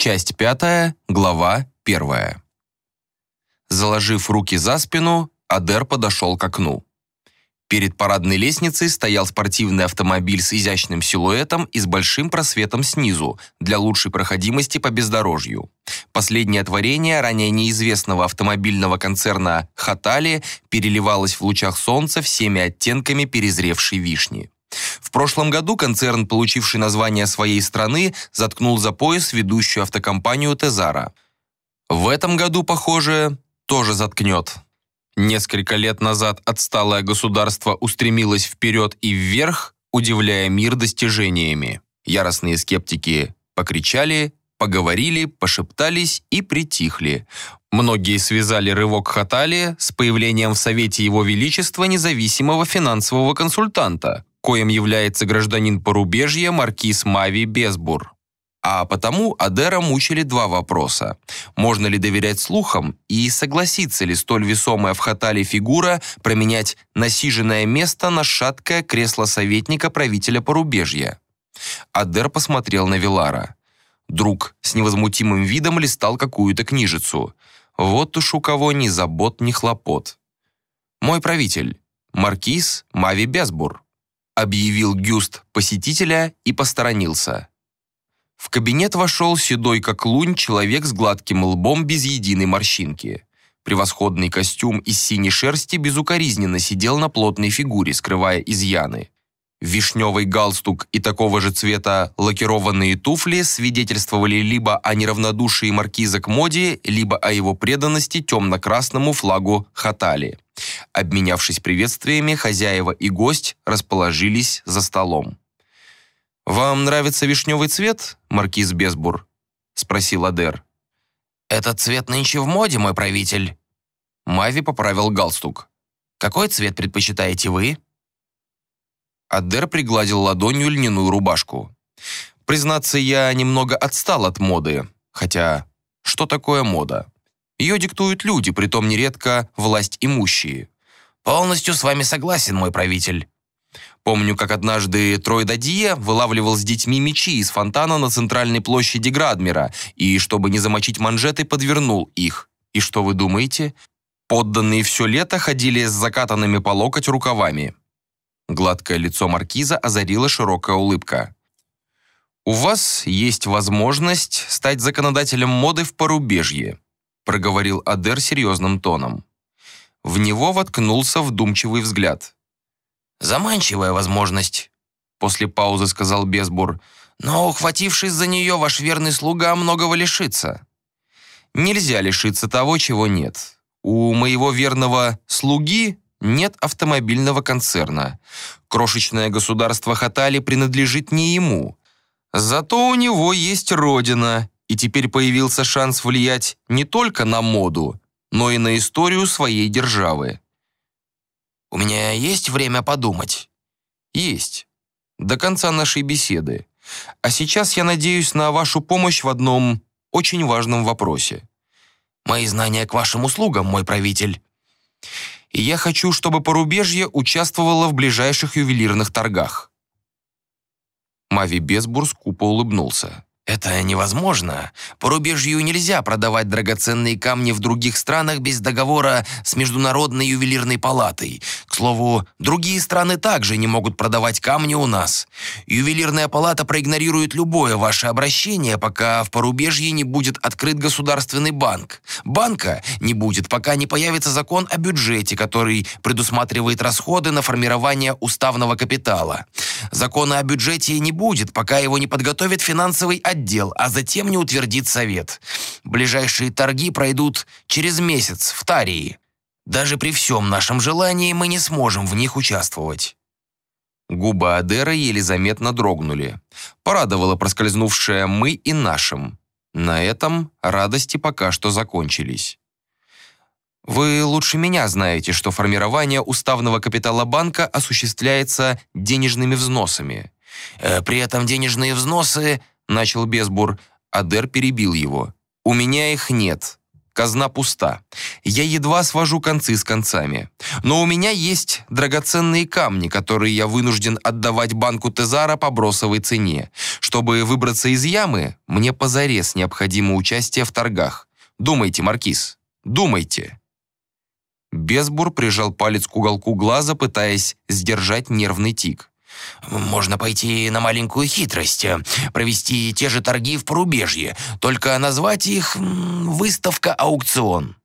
Часть пятая, глава первая. Заложив руки за спину, Адер подошел к окну. Перед парадной лестницей стоял спортивный автомобиль с изящным силуэтом и с большим просветом снизу для лучшей проходимости по бездорожью. Последнее творение ранее неизвестного автомобильного концерна «Хатали» переливалось в лучах солнца всеми оттенками перезревшей вишни. В прошлом году концерн, получивший название своей страны, заткнул за пояс ведущую автокомпанию «Тезара». В этом году, похоже, тоже заткнет. Несколько лет назад отсталое государство устремилось вперед и вверх, удивляя мир достижениями. Яростные скептики покричали, поговорили, пошептались и притихли. Многие связали рывок Хатали с появлением в Совете Его Величества независимого финансового консультанта, коим является гражданин порубежья маркиз Мави Безбур. А потому Адера мучили два вопроса. Можно ли доверять слухам и согласится ли столь весомая в Хатале фигура променять насиженное место на шаткое кресло советника правителя порубежья? Адер посмотрел на Вилара. Друг с невозмутимым видом листал какую-то книжицу. Вот уж у кого ни забот, ни хлопот. «Мой правитель, маркиз Мави Безбур», объявил Гюст посетителя и посторонился. В кабинет вошел седой как лунь человек с гладким лбом без единой морщинки. Превосходный костюм из синей шерсти безукоризненно сидел на плотной фигуре, скрывая изъяны. Вишневый галстук и такого же цвета лакированные туфли свидетельствовали либо о неравнодушии маркиза к моде, либо о его преданности темно-красному флагу Хатали. Обменявшись приветствиями, хозяева и гость расположились за столом. «Вам нравится вишневый цвет, маркиз Безбур?» — спросил Адер. «Этот цвет нынче в моде, мой правитель». Мави поправил галстук. «Какой цвет предпочитаете вы?» Адер пригладил ладонью льняную рубашку. «Признаться, я немного отстал от моды. Хотя, что такое мода? Ее диктуют люди, притом нередко власть имущие». «Полностью с вами согласен, мой правитель». Помню, как однажды Трой Дадье вылавливал с детьми мечи из фонтана на центральной площади Градмира и, чтобы не замочить манжеты, подвернул их. И что вы думаете? Подданные все лето ходили с закатанными по локоть рукавами. Гладкое лицо маркиза озарила широкая улыбка. «У вас есть возможность стать законодателем моды в порубежье», проговорил Адер серьезным тоном. В него воткнулся вдумчивый взгляд. Заманчивая возможность, после паузы сказал Безбур. Но, ухватившись за нее, ваш верный слуга многого лишится. Нельзя лишиться того, чего нет. У моего верного слуги нет автомобильного концерна. Крошечное государство Хатали принадлежит не ему. Зато у него есть родина, и теперь появился шанс влиять не только на моду, но и на историю своей державы. У меня есть время подумать?» «Есть. До конца нашей беседы. А сейчас я надеюсь на вашу помощь в одном очень важном вопросе». «Мои знания к вашим услугам, мой правитель». «И я хочу, чтобы порубежье участвовало в ближайших ювелирных торгах». Мави Безбур скупо улыбнулся. Это невозможно. По рубежью нельзя продавать драгоценные камни в других странах без договора с Международной ювелирной палатой. Слову, другие страны также не могут продавать камни у нас. Ювелирная палата проигнорирует любое ваше обращение, пока в порубежье не будет открыт государственный банк. Банка не будет, пока не появится закон о бюджете, который предусматривает расходы на формирование уставного капитала. Закона о бюджете не будет, пока его не подготовит финансовый отдел, а затем не утвердит совет. Ближайшие торги пройдут через месяц в Тарии. Даже при всем нашем желании мы не сможем в них участвовать». Губы Адера еле заметно дрогнули. Порадовало проскользнувшее «мы» и «нашим». На этом радости пока что закончились. Вы лучше меня знаете, что формирование уставного капитала банка осуществляется денежными взносами. Э, при этом денежные взносы начал Безбур. Адер перебил его. «У меня их нет. Казна пуста. Я едва свожу концы с концами. Но у меня есть драгоценные камни, которые я вынужден отдавать банку Тезара по бросовой цене. Чтобы выбраться из ямы, мне позарез необходимо участие в торгах. Думайте, Маркиз, думайте. Безбур прижал палец к уголку глаза, пытаясь сдержать нервный тик. Можно пойти на маленькую хитрость, э, провести те же торги в порубежье, только назвать их «выставка-аукцион».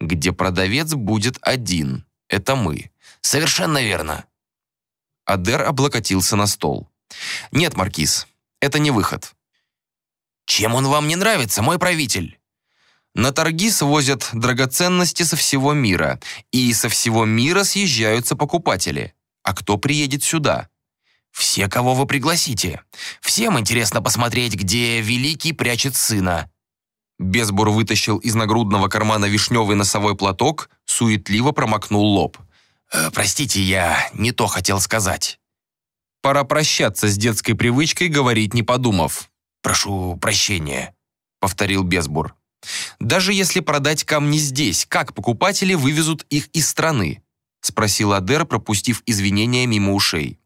Где продавец будет один. Это мы. Совершенно верно. Адер облокотился на стол. Нет, Маркиз, это не выход. Чем он вам не нравится, мой правитель? На торги свозят драгоценности со всего мира, и со всего мира съезжаются покупатели. А кто приедет сюда? Все, кого вы пригласите. Всем интересно посмотреть, где Великий прячет сына». Безбур вытащил из нагрудного кармана вишневый носовой платок, суетливо промокнул лоб. «Э, «Простите, я не то хотел сказать». Пора прощаться с детской привычкой говорить не подумав. «Прошу прощения», — повторил Безбур. «Даже если продать камни здесь, как покупатели вывезут их из страны?» — спросил Адер, пропустив извинения мимо ушей.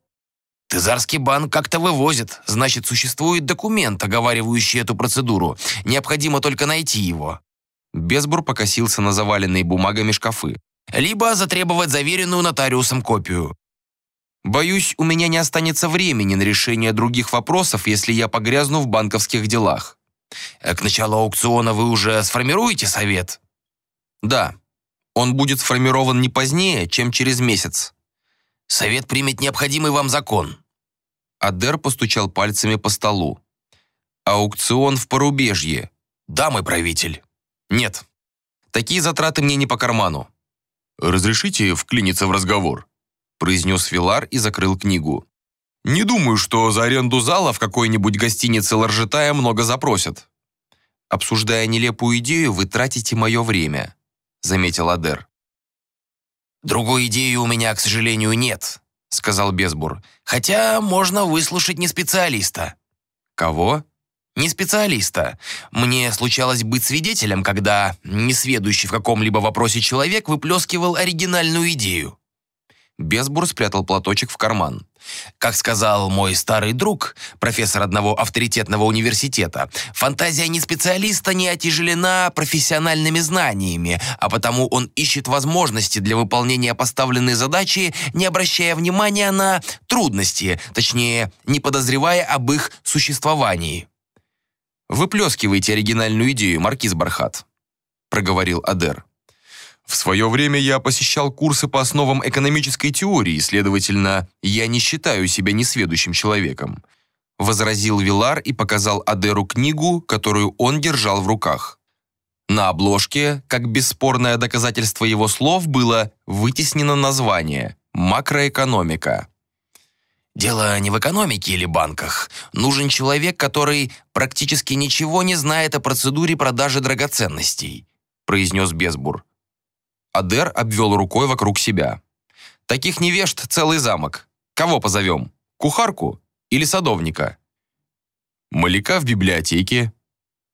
Тезарский банк как-то вывозит, значит, существует документ, оговаривающий эту процедуру. Необходимо только найти его». Безбур покосился на заваленные бумагами шкафы. «Либо затребовать заверенную нотариусом копию». «Боюсь, у меня не останется времени на решение других вопросов, если я погрязну в банковских делах». К началу аукциона вы уже сформируете совет? Да. Он будет сформирован не позднее, чем через месяц. Совет примет необходимый вам закон. Адер постучал пальцами по столу. «Аукцион в порубежье». «Да, мой правитель». «Нет. Такие затраты мне не по карману». «Разрешите вклиниться в разговор?» произнес Вилар и закрыл книгу. «Не думаю, что за аренду зала в какой-нибудь гостинице Ларжетая много запросят». «Обсуждая нелепую идею, вы тратите мое время», заметил Адер. «Другой идеи у меня, к сожалению, нет», — сказал Безбур. «Хотя можно выслушать не специалиста». «Кого?» «Не специалиста. Мне случалось быть свидетелем, когда несведущий в каком-либо вопросе человек выплескивал оригинальную идею. Безбур спрятал платочек в карман. Как сказал мой старый друг, профессор одного авторитетного университета, фантазия не специалиста не отяжелена профессиональными знаниями, а потому он ищет возможности для выполнения поставленной задачи, не обращая внимания на трудности, точнее, не подозревая об их существовании. «Выплескивайте оригинальную идею, маркиз Бархат», — проговорил Адер. В свое время я посещал курсы по основам экономической теории, следовательно, я не считаю себя несведущим человеком», возразил Вилар и показал Адеру книгу, которую он держал в руках. На обложке, как бесспорное доказательство его слов, было вытеснено название «Макроэкономика». Дело не в экономике или банках. Нужен человек, который практически ничего не знает о процедуре продажи драгоценностей, произнес Безбур. Адер обвел рукой вокруг себя. «Таких невежд целый замок. Кого позовем? Кухарку или садовника?» «Маляка в библиотеке»,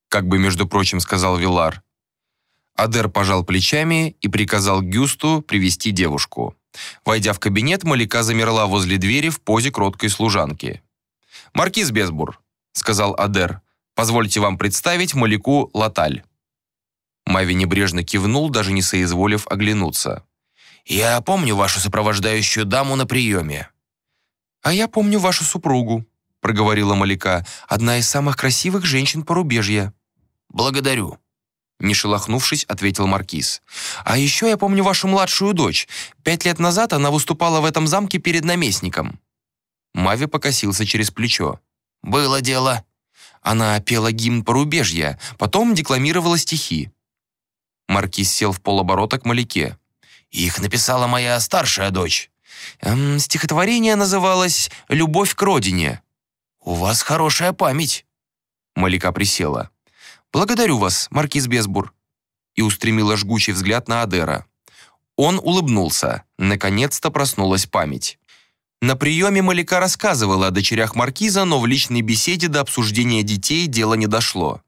как бы, между прочим, сказал Вилар. Адер пожал плечами и приказал Гюсту привести девушку. Войдя в кабинет, Маляка замерла возле двери в позе кроткой служанки. «Маркиз Безбур», — сказал Адер, — «позвольте вам представить Маляку Латаль». Мави небрежно кивнул, даже не соизволив оглянуться. «Я помню вашу сопровождающую даму на приеме». «А я помню вашу супругу», — проговорила Малика, «одна из самых красивых женщин порубежья». «Благодарю», — не шелохнувшись, ответил Маркиз. «А еще я помню вашу младшую дочь. Пять лет назад она выступала в этом замке перед наместником». Мави покосился через плечо. «Было дело». Она пела гимн порубежья, потом декламировала стихи. Маркиз сел в полоборота к Маляке. «Их написала моя старшая дочь». Эм, стихотворение называлось «Любовь к родине». «У вас хорошая память». Маляка присела. «Благодарю вас, маркиз Безбур», и устремила жгучий взгляд на Адера. Он улыбнулся. Наконец-то проснулась память. На приеме Маляка рассказывала о дочерях маркиза, но в личной беседе до обсуждения детей дело не дошло.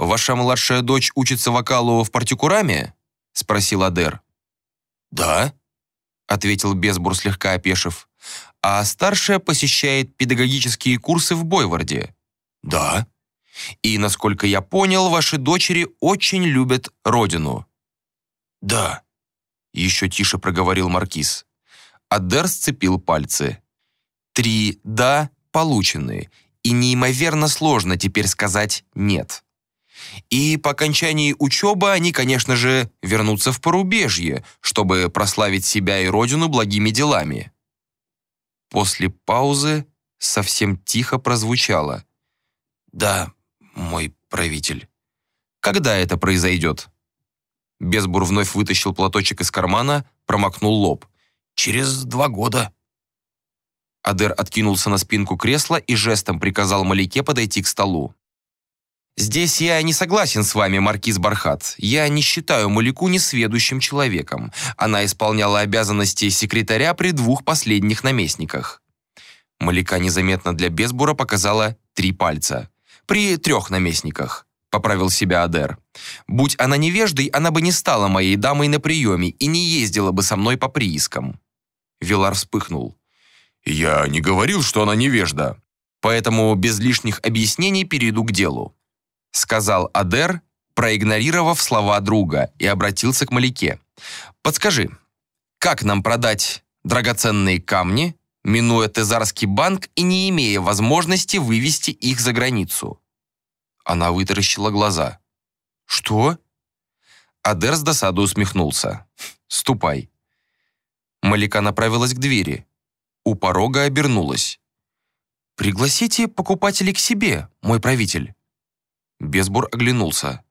«Ваша младшая дочь учится вокалу в партикураме?» — спросил Адер. «Да», — ответил Безбур, слегка опешив. «А старшая посещает педагогические курсы в Бойварде?» «Да». «И, насколько я понял, ваши дочери очень любят родину?» «Да», — еще тише проговорил Маркиз. Адер сцепил пальцы. «Три «да» получены, и неимоверно сложно теперь сказать «нет». И по окончании учебы они, конечно же, вернутся в порубежье, чтобы прославить себя и родину благими делами. После паузы совсем тихо прозвучало. «Да, мой правитель». «Когда это произойдет?» Безбур вновь вытащил платочек из кармана, промокнул лоб. «Через два года». Адер откинулся на спинку кресла и жестом приказал Малике подойти к столу. «Здесь я не согласен с вами, маркиз Бархат. Я не считаю Малику несведущим человеком. Она исполняла обязанности секретаря при двух последних наместниках». Малика незаметно для Безбура показала три пальца. «При трех наместниках», — поправил себя Адер. «Будь она невеждой, она бы не стала моей дамой на приеме и не ездила бы со мной по приискам». Вилар вспыхнул. «Я не говорил, что она невежда». «Поэтому без лишних объяснений перейду к делу сказал Адер, проигнорировав слова друга, и обратился к Маляке. «Подскажи, как нам продать драгоценные камни, минуя Тезарский банк и не имея возможности вывести их за границу?» Она вытаращила глаза. «Что?» Адер с досадой усмехнулся. «Ступай». Малика направилась к двери. У порога обернулась. «Пригласите покупателей к себе, мой правитель». Безбур оглянулся.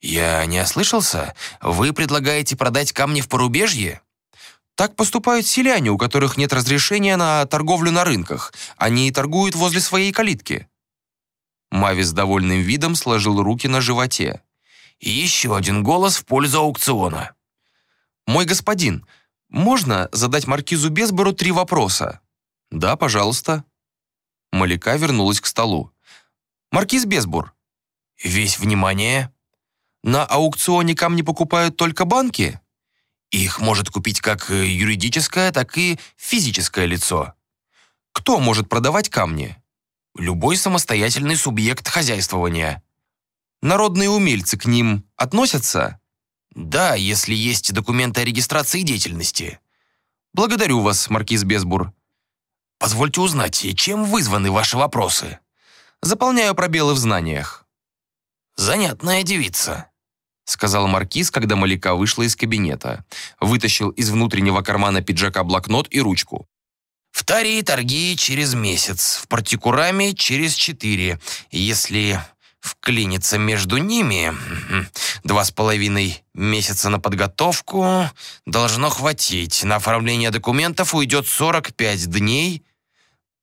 «Я не ослышался? Вы предлагаете продать камни в порубежье?» «Так поступают селяне, у которых нет разрешения на торговлю на рынках. Они торгуют возле своей калитки». Мави с довольным видом сложил руки на животе. «Еще один голос в пользу аукциона». «Мой господин, можно задать маркизу Безбору три вопроса?» «Да, пожалуйста». Малика вернулась к столу. «Маркиз Безбур, Весь внимание. На аукционе камни покупают только банки? Их может купить как юридическое, так и физическое лицо. Кто может продавать камни? Любой самостоятельный субъект хозяйствования. Народные умельцы к ним относятся? Да, если есть документы о регистрации деятельности. Благодарю вас, маркиз Безбур. Позвольте узнать, чем вызваны ваши вопросы? Заполняю пробелы в знаниях. «Занятная девица», — сказал Маркиз, когда Малика вышла из кабинета. Вытащил из внутреннего кармана пиджака блокнот и ручку. «В Тарии торги через месяц, в Партикураме через четыре. Если вклиниться между ними, два с половиной месяца на подготовку должно хватить. На оформление документов уйдет 45 дней».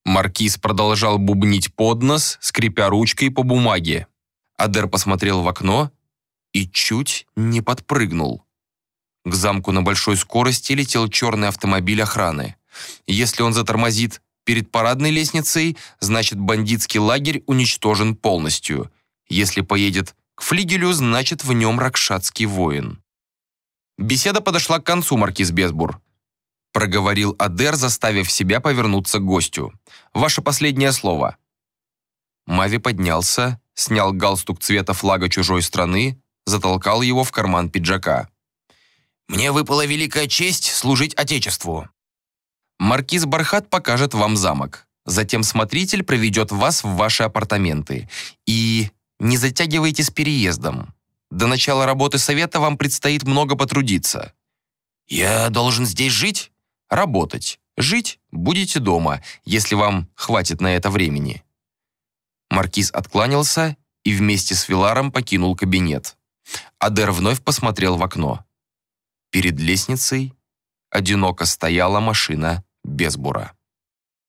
Маркиз продолжал бубнить под нос, скрипя ручкой по бумаге. Адер посмотрел в окно и чуть не подпрыгнул. К замку на большой скорости летел черный автомобиль охраны. Если он затормозит перед парадной лестницей, значит бандитский лагерь уничтожен полностью. Если поедет к флигелю, значит в нем ракшатский воин. Беседа подошла к концу, маркиз Безбур. Проговорил Адер, заставив себя повернуться к гостю. «Ваше последнее слово». Мави поднялся, снял галстук цвета флага чужой страны, затолкал его в карман пиджака. «Мне выпала великая честь служить Отечеству». «Маркиз Бархат покажет вам замок. Затем смотритель проведет вас в ваши апартаменты. И не затягивайте с переездом. До начала работы совета вам предстоит много потрудиться». «Я должен здесь жить?» «Работать. Жить будете дома, если вам хватит на это времени». Маркиз откланялся и вместе с Виларом покинул кабинет. Адер вновь посмотрел в окно. Перед лестницей одиноко стояла машина без бура.